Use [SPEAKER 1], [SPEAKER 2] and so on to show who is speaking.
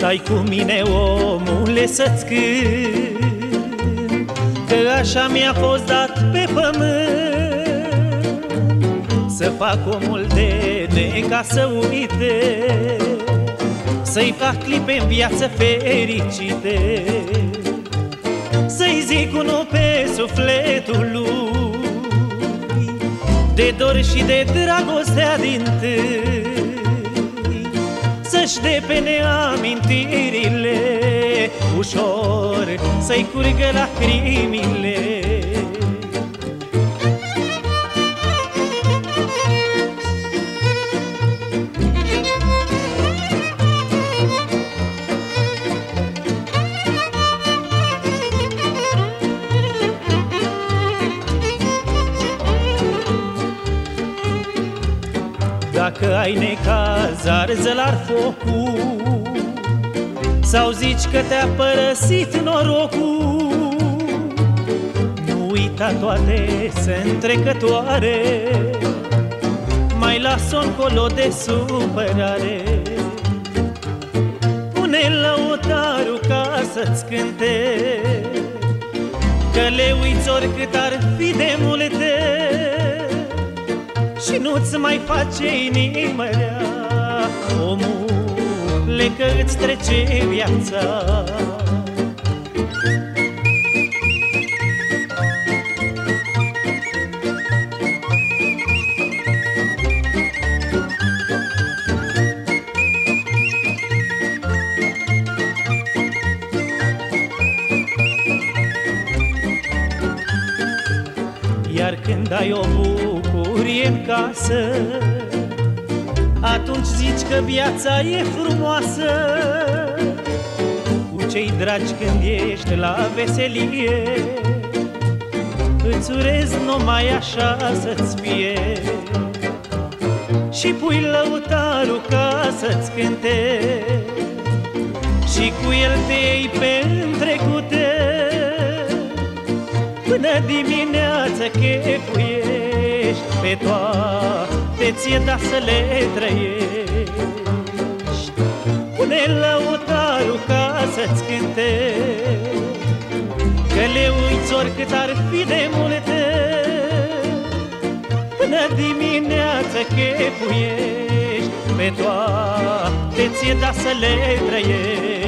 [SPEAKER 1] Stai cu mine, omule, să-ți cânt Că așa mi-a fost dat pe pământ. Să fac omul de ne ca să uite Să-i fac clipe în viață fericite. Să-i zic unul pe sufletul lui De dor și de dragostea din tâi Să-și depene amintirile Ușor să-i curgă lacrimile Dacă ai necaz, arză la focul. Sau zici că te-a părăsit norocul. Nu uita toate sunt trecătoare Mai las-o încolo de supărare. Pune lăutarul ca să-ți cânte. Că le uiți oricât ar fi de multe și nu-ți mai face inimă rea. Omule, că îți trece viața Iar când ai o bucurie în casă Atunci zici că viața e frumoasă. Cu cei dragi când ești la veselie Îți urez numai așa să-ți fie. Și pui lăutarul ca să-ți cânte Și cu el te iei pe trecute chefuiești Pe toate ție da să le trăiești. Pune lăutarul ca să-ți cânte Că le uiți oricât ar fi de multe. Până dimineață chefuiești Pe toate ție da să le trăiești